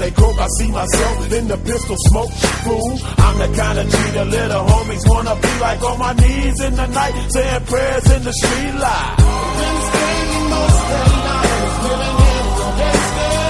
They croak, I see myself in the pistol smoke. Fool, I'm the kind of G the little homies wanna be like on my knees in the night, saying prayers in the street light. Been most of the night living in the paradise.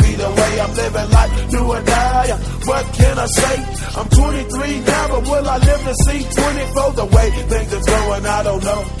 I'm living life, do or die. What can I say? I'm 23 now, but will I live to see 24? The way things are going, I don't know.